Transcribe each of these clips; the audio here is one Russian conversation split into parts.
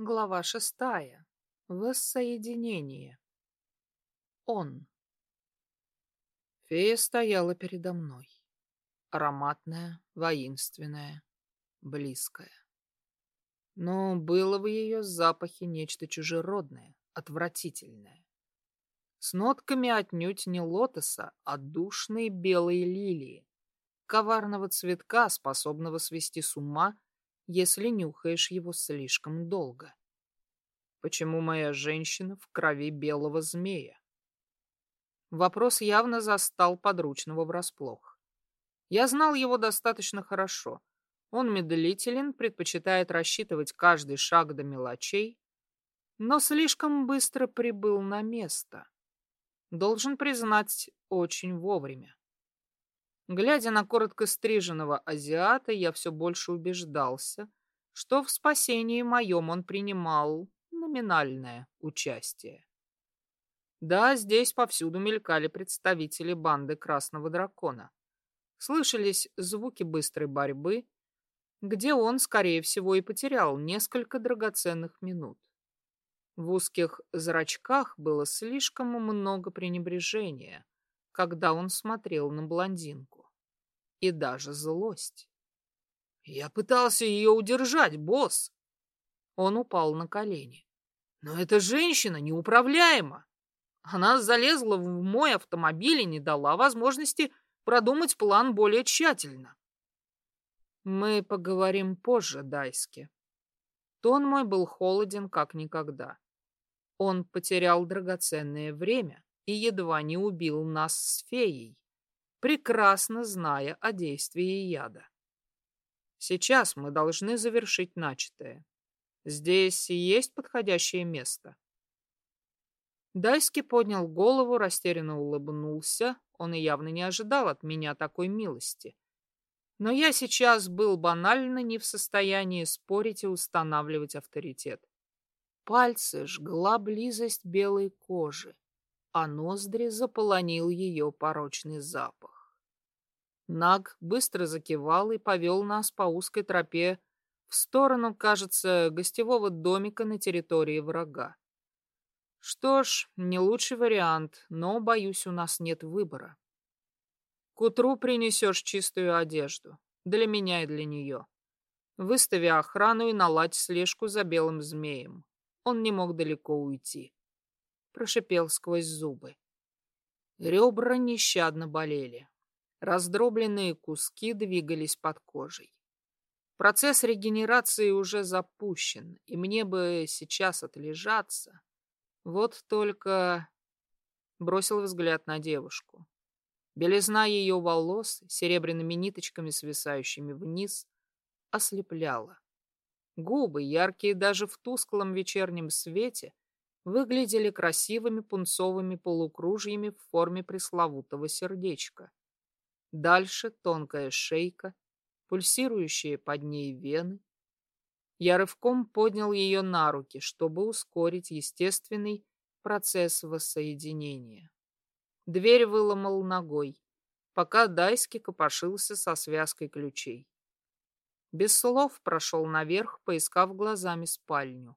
Глава шестая. Воссоединение. Он. Фея стояла передо мной. Ароматная, воинственная, близкая. Но было в ее запахе нечто чужеродное, отвратительное. С нотками отнюдь не лотоса, а душной белой лилии, коварного цветка, способного свести с ума если нюхаешь его слишком долго. Почему моя женщина в крови белого змея? Вопрос явно застал подручного врасплох. Я знал его достаточно хорошо. Он медлителен, предпочитает рассчитывать каждый шаг до мелочей, но слишком быстро прибыл на место. Должен признать, очень вовремя. Глядя на коротко стриженного азиата, я все больше убеждался, что в спасении моем он принимал номинальное участие. Да, здесь повсюду мелькали представители банды Красного Дракона. Слышались звуки быстрой борьбы, где он, скорее всего, и потерял несколько драгоценных минут. В узких зрачках было слишком много пренебрежения, когда он смотрел на блондинку и даже злость. Я пытался ее удержать, босс. Он упал на колени. Но эта женщина неуправляема. Она залезла в мой автомобиль и не дала возможности продумать план более тщательно. Мы поговорим позже, Дайски. Тон мой был холоден, как никогда. Он потерял драгоценное время и едва не убил нас с феей прекрасно зная о действии яда. Сейчас мы должны завершить начатое. Здесь есть подходящее место. Дайски поднял голову, растерянно улыбнулся. Он и явно не ожидал от меня такой милости. Но я сейчас был банально не в состоянии спорить и устанавливать авторитет. Пальцы жгла близость белой кожи а ноздри заполонил ее порочный запах. Наг быстро закивал и повел нас по узкой тропе в сторону, кажется, гостевого домика на территории врага. Что ж, не лучший вариант, но, боюсь, у нас нет выбора. К утру принесешь чистую одежду. Для меня и для нее. Выстави охрану и наладь слежку за белым змеем. Он не мог далеко уйти прошипел сквозь зубы. Ребра нещадно болели. Раздробленные куски двигались под кожей. Процесс регенерации уже запущен, и мне бы сейчас отлежаться. Вот только... Бросил взгляд на девушку. Белизна ее волос, серебряными ниточками, свисающими вниз, ослепляла. Губы, яркие даже в тусклом вечернем свете, выглядели красивыми пунцовыми полукружьями в форме пресловутого сердечка. Дальше тонкая шейка, пульсирующие под ней вены. Я рывком поднял ее на руки, чтобы ускорить естественный процесс воссоединения. Дверь выломал ногой, пока Дайски копошился со связкой ключей. Без слов прошел наверх, поискав глазами спальню.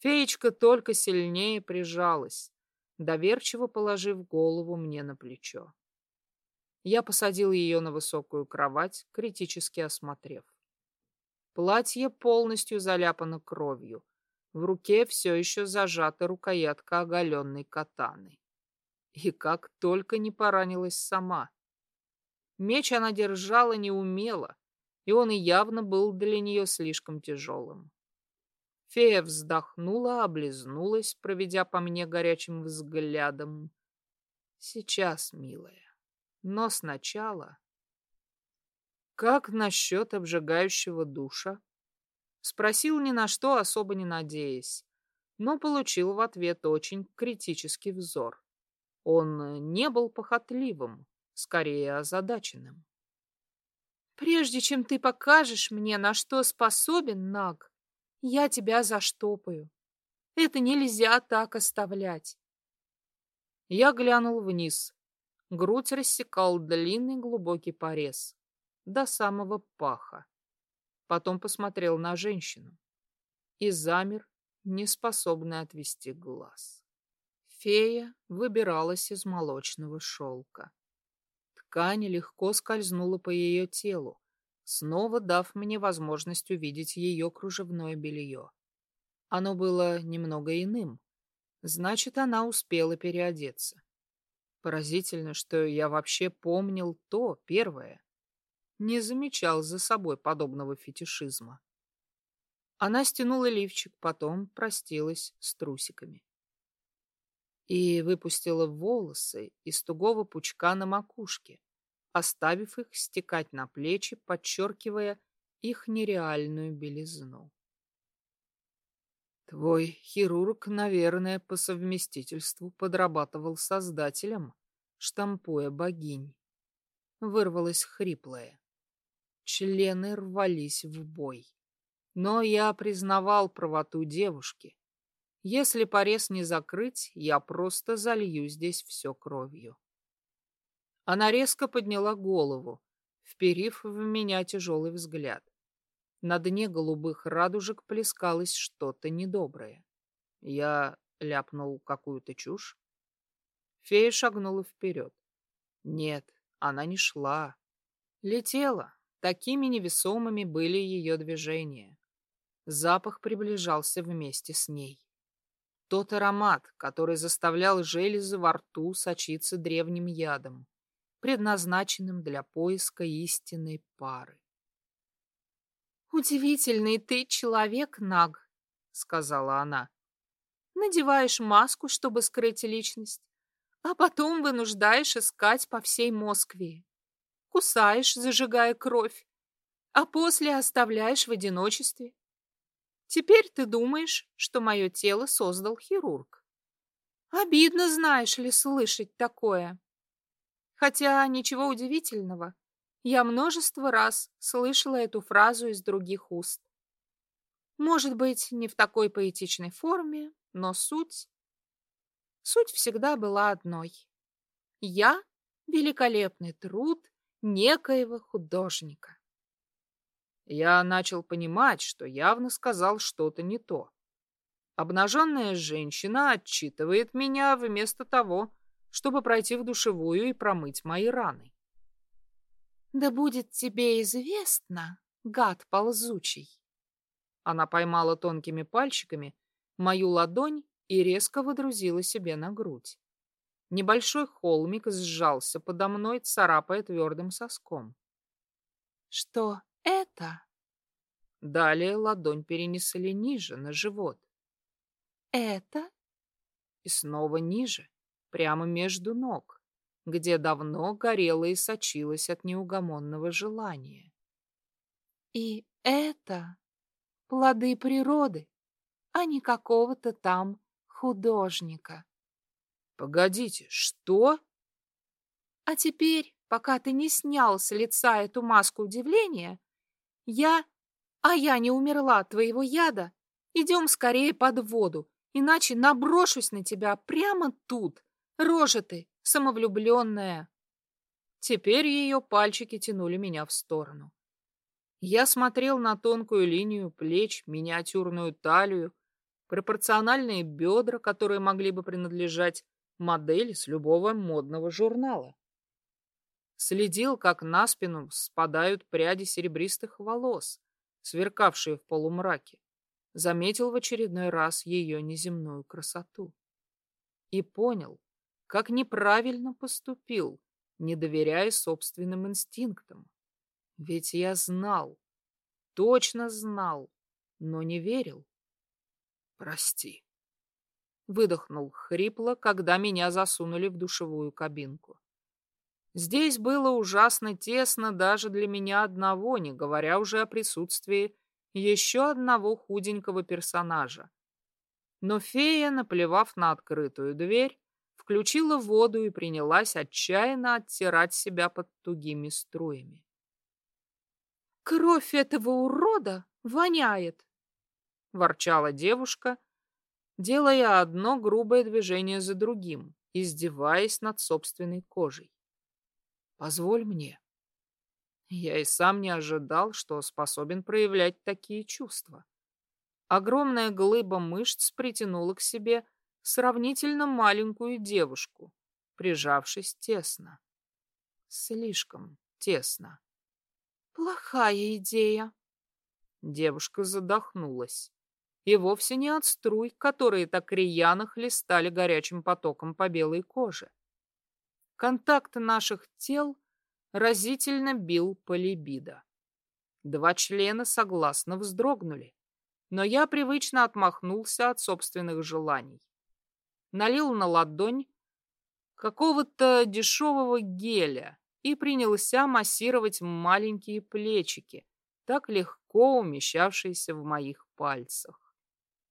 Феечка только сильнее прижалась, доверчиво положив голову мне на плечо. Я посадил ее на высокую кровать, критически осмотрев. Платье полностью заляпано кровью. В руке все еще зажата рукоятка оголенной катаны. И как только не поранилась сама. Меч она держала неумело, и он и явно был для нее слишком тяжелым. Фея вздохнула, облизнулась, проведя по мне горячим взглядом. Сейчас, милая, но сначала... Как насчет обжигающего душа? Спросил ни на что, особо не надеясь, но получил в ответ очень критический взор. Он не был похотливым, скорее озадаченным. «Прежде чем ты покажешь мне, на что способен Наг, я тебя заштопаю. Это нельзя так оставлять. Я глянул вниз. Грудь рассекал длинный глубокий порез. До самого паха. Потом посмотрел на женщину. и замер, неспособный отвести глаз. Фея выбиралась из молочного шелка. Ткань легко скользнула по ее телу, снова дав мне возможность увидеть ее кружевное белье. Оно было немного иным, значит, она успела переодеться. Поразительно, что я вообще помнил то первое. Не замечал за собой подобного фетишизма. Она стянула лифчик, потом простилась с трусиками. И выпустила волосы из тугого пучка на макушке, оставив их стекать на плечи, подчеркивая их нереальную белизну. Твой хирург, наверное, по совместительству подрабатывал создателем, штампуя богинь. Вырвалось хриплое. Члены рвались в бой. Но я признавал правоту девушки. Если порез не закрыть, я просто залью здесь все кровью. Она резко подняла голову, вперив в меня тяжелый взгляд. На дне голубых радужек плескалось что-то недоброе. Я ляпнул какую-то чушь. Фея шагнула вперед. Нет, она не шла. Летела. Такими невесомыми были ее движения. Запах приближался вместе с ней. Тот аромат, который заставлял железы во рту сочиться древним ядом предназначенным для поиска истинной пары. «Удивительный ты человек, Наг», — сказала она. «Надеваешь маску, чтобы скрыть личность, а потом вынуждаешь искать по всей Москве. Кусаешь, зажигая кровь, а после оставляешь в одиночестве. Теперь ты думаешь, что мое тело создал хирург. Обидно, знаешь ли, слышать такое. Хотя ничего удивительного. Я множество раз слышала эту фразу из других уст. Может быть, не в такой поэтичной форме, но суть... Суть всегда была одной. Я — великолепный труд некоего художника. Я начал понимать, что явно сказал что-то не то. Обнаженная женщина отчитывает меня вместо того, чтобы пройти в душевую и промыть мои раны. «Да будет тебе известно, гад ползучий!» Она поймала тонкими пальчиками мою ладонь и резко водрузила себе на грудь. Небольшой холмик сжался подо мной, царапая твердым соском. «Что это?» Далее ладонь перенесли ниже, на живот. «Это?» И снова ниже прямо между ног, где давно горело и сочилось от неугомонного желания. И это плоды природы, а не какого-то там художника. Погодите, что? А теперь, пока ты не снял с лица эту маску удивления, я, а я не умерла от твоего яда, идем скорее под воду, иначе наброшусь на тебя прямо тут, Рожа ты, самовлюбленная. Теперь ее пальчики тянули меня в сторону. Я смотрел на тонкую линию плеч, миниатюрную талию, пропорциональные бедра, которые могли бы принадлежать модели с любого модного журнала. Следил, как на спину спадают пряди серебристых волос, сверкавшие в полумраке. Заметил в очередной раз ее неземную красоту. И понял, как неправильно поступил, не доверяя собственным инстинктам. Ведь я знал, точно знал, но не верил. Прости. Выдохнул хрипло, когда меня засунули в душевую кабинку. Здесь было ужасно тесно даже для меня одного, не говоря уже о присутствии еще одного худенького персонажа. Но фея, наплевав на открытую дверь, включила воду и принялась отчаянно оттирать себя под тугими струями. «Кровь этого урода воняет!» — ворчала девушка, делая одно грубое движение за другим, издеваясь над собственной кожей. «Позволь мне». Я и сам не ожидал, что способен проявлять такие чувства. Огромная глыба мышц притянула к себе сравнительно маленькую девушку, прижавшись тесно. Слишком тесно. Плохая идея. Девушка задохнулась. И вовсе не от струй, которые так рьяно хлестали горячим потоком по белой коже. Контакт наших тел разительно бил по либидо. Два члена согласно вздрогнули, но я привычно отмахнулся от собственных желаний. Налил на ладонь какого-то дешевого геля и принялся массировать маленькие плечики, так легко умещавшиеся в моих пальцах.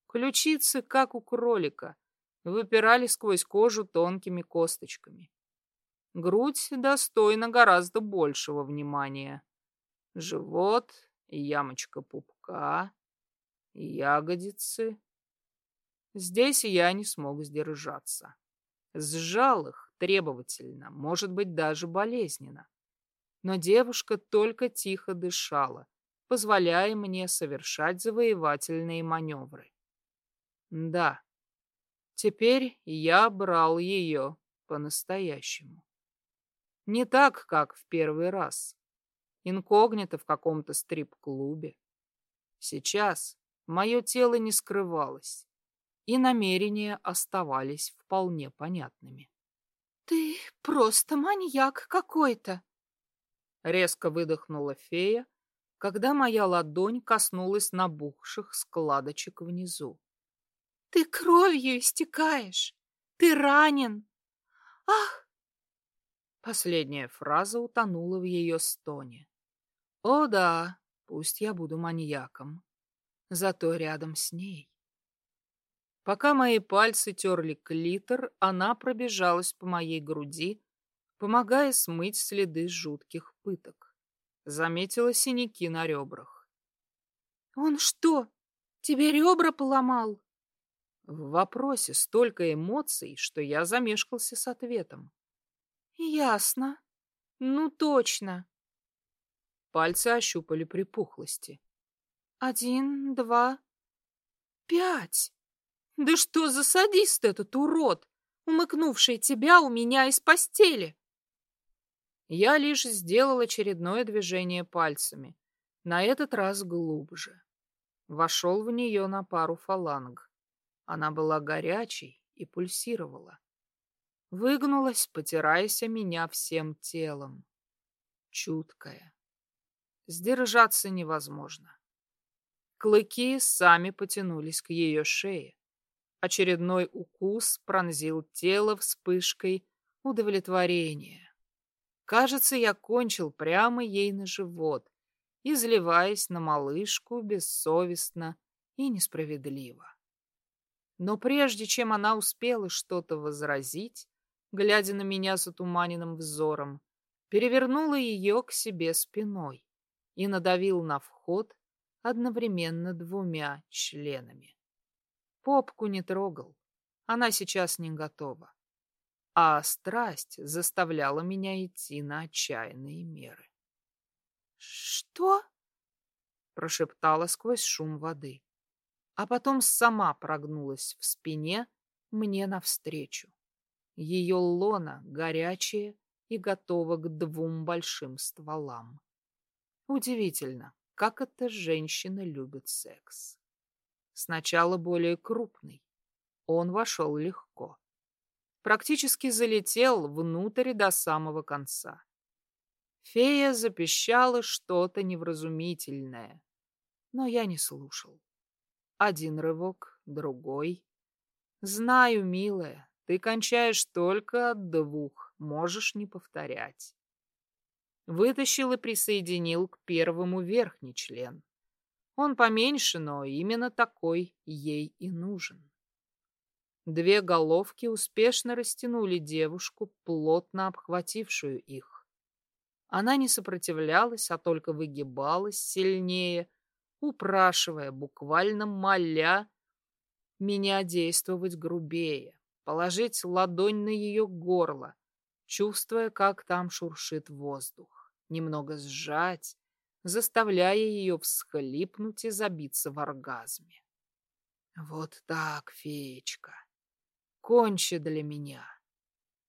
Ключицы, как у кролика, выпирали сквозь кожу тонкими косточками. Грудь достойна гораздо большего внимания. Живот, ямочка пупка, ягодицы. Здесь я не смог сдержаться. Сжал их требовательно, может быть, даже болезненно. Но девушка только тихо дышала, позволяя мне совершать завоевательные маневры. Да, теперь я брал ее по-настоящему. Не так, как в первый раз. Инкогнито в каком-то стрип-клубе. Сейчас мое тело не скрывалось, и намерения оставались вполне понятными. «Ты просто маньяк какой-то!» Резко выдохнула фея, когда моя ладонь коснулась набухших складочек внизу. «Ты кровью истекаешь! Ты ранен! Ах, Последняя фраза утонула в ее стоне. О да, пусть я буду маньяком, зато рядом с ней. Пока мои пальцы терли клитор, она пробежалась по моей груди, помогая смыть следы жутких пыток. Заметила синяки на ребрах. «Он что, тебе ребра поломал?» В вопросе столько эмоций, что я замешкался с ответом. Ясно. Ну, точно. Пальцы ощупали припухлости. Один, два, пять. Да что за садист этот урод, умыкнувший тебя у меня из постели? Я лишь сделал очередное движение пальцами, на этот раз глубже. Вошел в нее на пару фаланг. Она была горячей и пульсировала. Выгнулась, потираясь о меня всем телом. Чуткая. Сдержаться невозможно. Клыки сами потянулись к ее шее. Очередной укус пронзил тело вспышкой удовлетворения. Кажется, я кончил прямо ей на живот, изливаясь на малышку бессовестно и несправедливо. Но прежде чем она успела что-то возразить, глядя на меня затуманенным взором, перевернула ее к себе спиной и надавил на вход одновременно двумя членами. Попку не трогал, она сейчас не готова. А страсть заставляла меня идти на отчаянные меры. «Что?» — прошептала сквозь шум воды, а потом сама прогнулась в спине мне навстречу. Ее лона горячая и готова к двум большим стволам. Удивительно, как эта женщина любит секс. Сначала более крупный. Он вошел легко. Практически залетел внутрь до самого конца. Фея запищала что-то невразумительное, но я не слушал. Один рывок, другой. Знаю, милая, ты кончаешь только от двух, можешь не повторять. Вытащил и присоединил к первому верхний член. Он поменьше, но именно такой ей и нужен. Две головки успешно растянули девушку, плотно обхватившую их. Она не сопротивлялась, а только выгибалась сильнее, упрашивая, буквально моля меня действовать грубее положить ладонь на ее горло, чувствуя, как там шуршит воздух, немного сжать, заставляя ее всхлипнуть и забиться в оргазме. Вот так, феечка. Кончи для меня.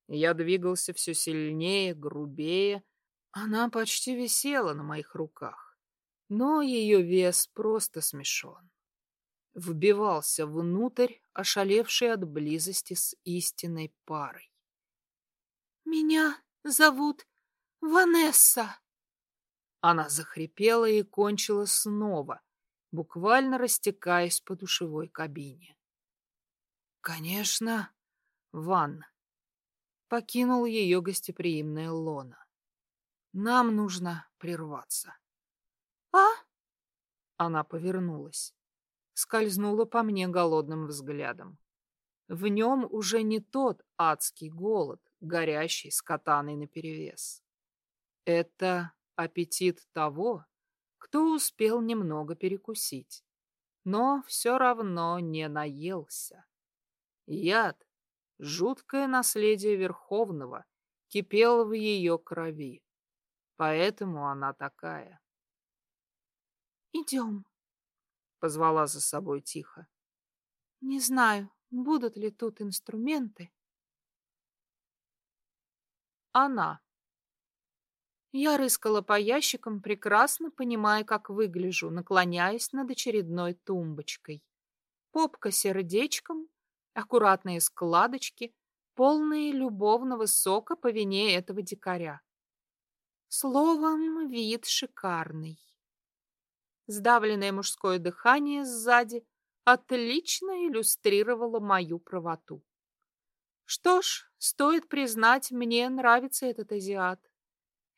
Я двигался все сильнее, грубее. Она почти висела на моих руках, но ее вес просто смешон. Вбивался внутрь, ошалевший от близости с истинной парой. «Меня зовут Ванесса!» Она захрипела и кончила снова, буквально растекаясь по душевой кабине. Конечно, Ван. Покинул ее гостеприимная лона. Нам нужно прерваться. А? Она повернулась. Скользнула по мне голодным взглядом. В нем уже не тот адский голод, горящий с катаной наперевес. Это аппетит того, кто успел немного перекусить, но все равно не наелся. Яд, жуткое наследие Верховного, кипел в ее крови. Поэтому она такая. «Идем», — позвала за собой тихо. «Не знаю, будут ли тут инструменты». Она. Я рыскала по ящикам, прекрасно понимая, как выгляжу, наклоняясь над очередной тумбочкой. Попка сердечком, аккуратные складочки, полные любовного сока по вине этого дикаря. Словом, вид шикарный. Сдавленное мужское дыхание сзади отлично иллюстрировало мою правоту. Что ж, стоит признать, мне нравится этот азиат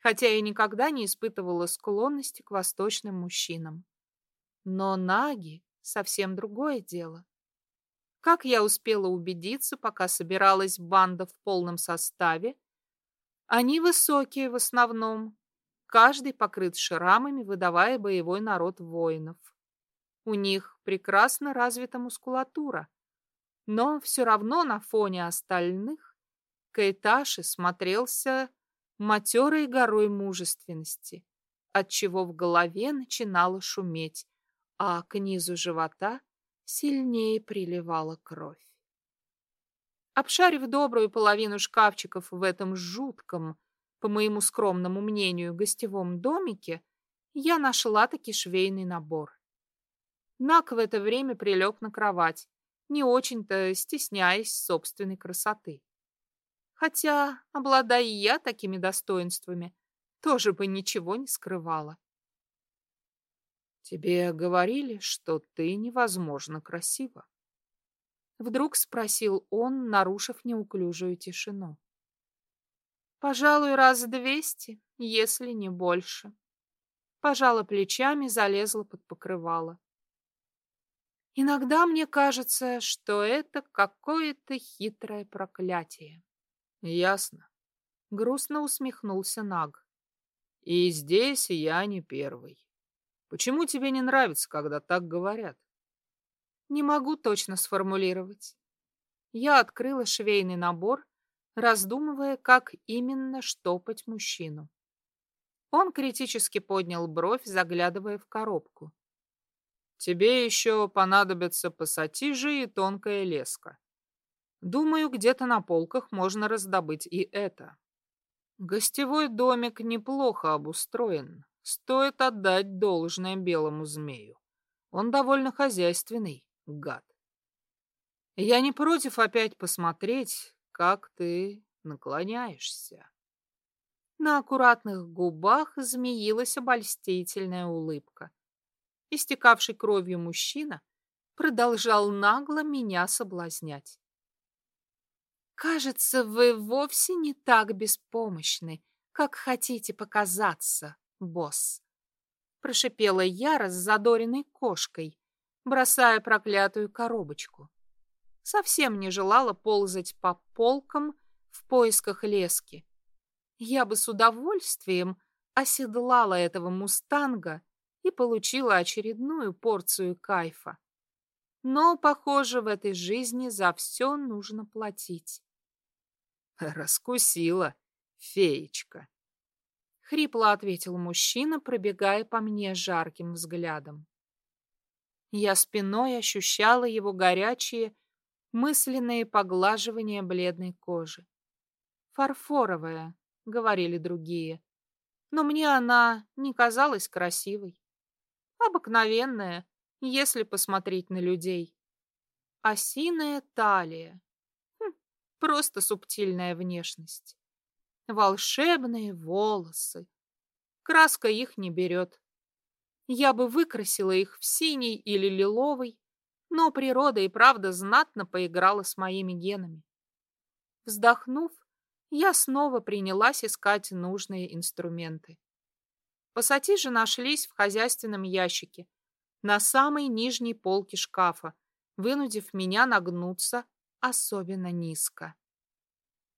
хотя я никогда не испытывала склонности к восточным мужчинам. Но наги — совсем другое дело. Как я успела убедиться, пока собиралась банда в полном составе, они высокие в основном, каждый покрыт шрамами, выдавая боевой народ воинов. У них прекрасно развита мускулатура, но все равно на фоне остальных Кайташи смотрелся матерой горой мужественности, отчего в голове начинало шуметь, а к низу живота сильнее приливала кровь. Обшарив добрую половину шкафчиков в этом жутком, по моему скромному мнению, гостевом домике, я нашла таки швейный набор. Нак в это время прилег на кровать, не очень-то стесняясь собственной красоты. Хотя, обладая я такими достоинствами, тоже бы ничего не скрывала. Тебе говорили, что ты невозможно красива. Вдруг спросил он, нарушив неуклюжую тишину. Пожалуй, раз двести, если не больше. Пожала плечами, залезла под покрывало. Иногда мне кажется, что это какое-то хитрое проклятие. Ясно. Грустно усмехнулся Наг. И здесь я не первый. Почему тебе не нравится, когда так говорят? Не могу точно сформулировать. Я открыла швейный набор, раздумывая, как именно штопать мужчину. Он критически поднял бровь, заглядывая в коробку. Тебе еще понадобятся пассатижи и тонкая леска. Думаю, где-то на полках можно раздобыть и это. Гостевой домик неплохо обустроен. Стоит отдать должное белому змею. Он довольно хозяйственный, гад. Я не против опять посмотреть, как ты наклоняешься. На аккуратных губах змеилась обольстительная улыбка. Истекавший кровью мужчина продолжал нагло меня соблазнять. Кажется, вы вовсе не так беспомощны, как хотите показаться, босс. Прошипела я раззадоренной кошкой, бросая проклятую коробочку. Совсем не желала ползать по полкам в поисках лески. Я бы с удовольствием оседлала этого мустанга и получила очередную порцию кайфа. Но, похоже, в этой жизни за все нужно платить. Раскусила, феечка. Хрипло ответил мужчина, пробегая по мне жарким взглядом. Я спиной ощущала его горячие, мысленные поглаживания бледной кожи. «Фарфоровая», — говорили другие, но мне она не казалась красивой. Обыкновенная, если посмотреть на людей. Осиная талия. Просто субтильная внешность. Волшебные волосы. Краска их не берет. Я бы выкрасила их в синий или лиловый, но природа и правда знатно поиграла с моими генами. Вздохнув, я снова принялась искать нужные инструменты. Пассатижи нашлись в хозяйственном ящике, на самой нижней полке шкафа, вынудив меня нагнуться особенно низко.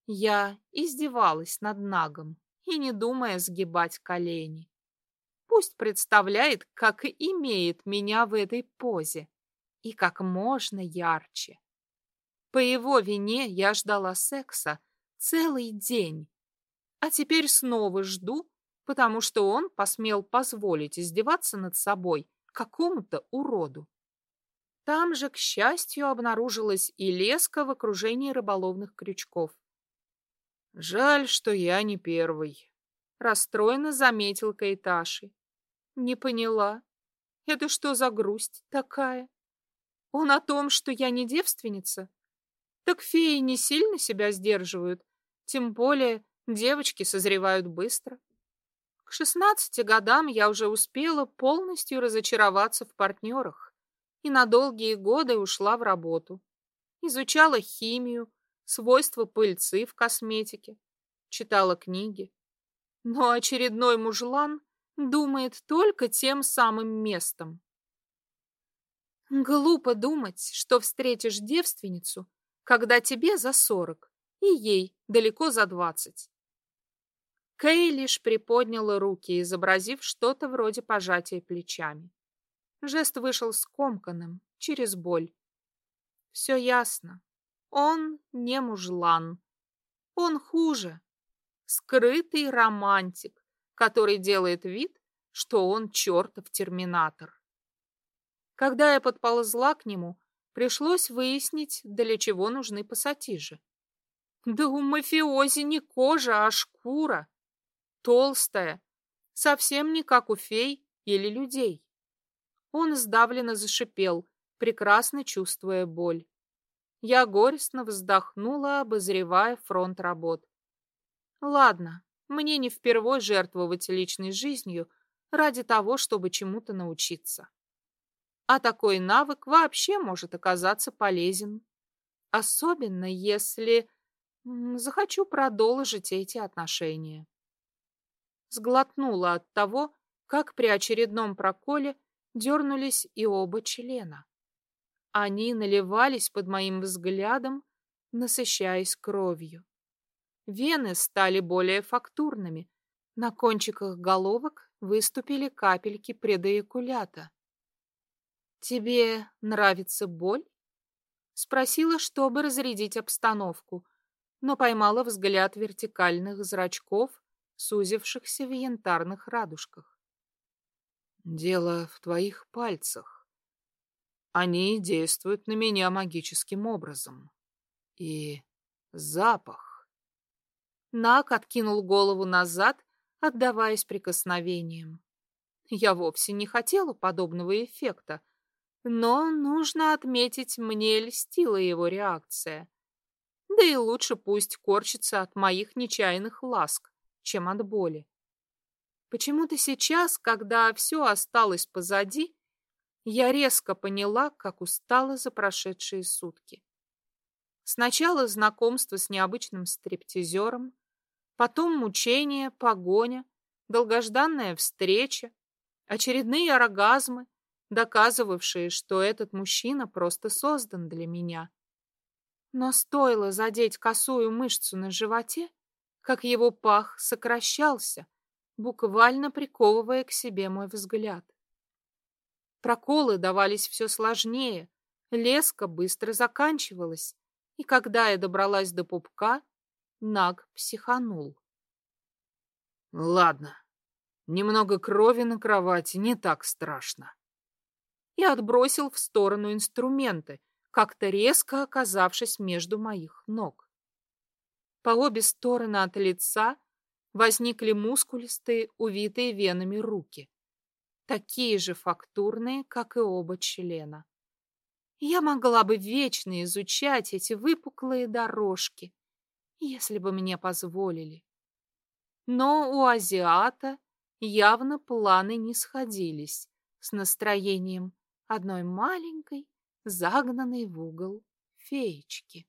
Я издевалась над нагом и не думая сгибать колени. Пусть представляет, как имеет меня в этой позе и как можно ярче. По его вине я ждала секса целый день, а теперь снова жду, потому что он посмел позволить издеваться над собой какому-то уроду. Там же, к счастью, обнаружилась и леска в окружении рыболовных крючков. «Жаль, что я не первый», — расстроенно заметил Кайташи. «Не поняла. Это что за грусть такая? Он о том, что я не девственница? Так феи не сильно себя сдерживают, тем более девочки созревают быстро. К шестнадцати годам я уже успела полностью разочароваться в партнерах и на долгие годы ушла в работу. Изучала химию, свойства пыльцы в косметике, читала книги. Но очередной мужлан думает только тем самым местом. Глупо думать, что встретишь девственницу, когда тебе за сорок, и ей далеко за двадцать. Кей лишь приподняла руки, изобразив что-то вроде пожатия плечами. Жест вышел скомканным, через боль. Все ясно. Он не мужлан. Он хуже. Скрытый романтик, который делает вид, что он чертов терминатор. Когда я подползла к нему, пришлось выяснить, для чего нужны пассатижи. Да у мафиози не кожа, а шкура толстая, совсем не как у фей или людей. Он сдавленно зашипел, прекрасно чувствуя боль. Я горестно вздохнула, обозревая фронт работ. Ладно, мне не впервой жертвовать личной жизнью ради того, чтобы чему-то научиться. А такой навык вообще может оказаться полезен. Особенно если захочу продолжить эти отношения сглотнула от того, как при очередном проколе дернулись и оба члена. Они наливались под моим взглядом, насыщаясь кровью. Вены стали более фактурными, на кончиках головок выступили капельки предоякулята. «Тебе нравится боль?» Спросила, чтобы разрядить обстановку, но поймала взгляд вертикальных зрачков сузившихся в янтарных радужках. Дело в твоих пальцах. Они действуют на меня магическим образом. И запах. Нак откинул голову назад, отдаваясь прикосновениям. Я вовсе не хотела подобного эффекта, но нужно отметить, мне льстила его реакция. Да и лучше пусть корчится от моих нечаянных ласк, чем от боли. Почему-то сейчас, когда все осталось позади, я резко поняла, как устала за прошедшие сутки. Сначала знакомство с необычным стриптизером, потом мучение, погоня, долгожданная встреча, очередные оргазмы, доказывавшие, что этот мужчина просто создан для меня. Но стоило задеть косую мышцу на животе, как его пах сокращался, буквально приковывая к себе мой взгляд. Проколы давались все сложнее, леска быстро заканчивалась, и когда я добралась до пупка, Наг психанул. Ладно, немного крови на кровати не так страшно. и отбросил в сторону инструменты, как-то резко оказавшись между моих ног. По обе стороны от лица возникли мускулистые, увитые венами руки, такие же фактурные, как и оба члена. Я могла бы вечно изучать эти выпуклые дорожки, если бы мне позволили. Но у азиата явно планы не сходились с настроением одной маленькой, загнанной в угол феечки.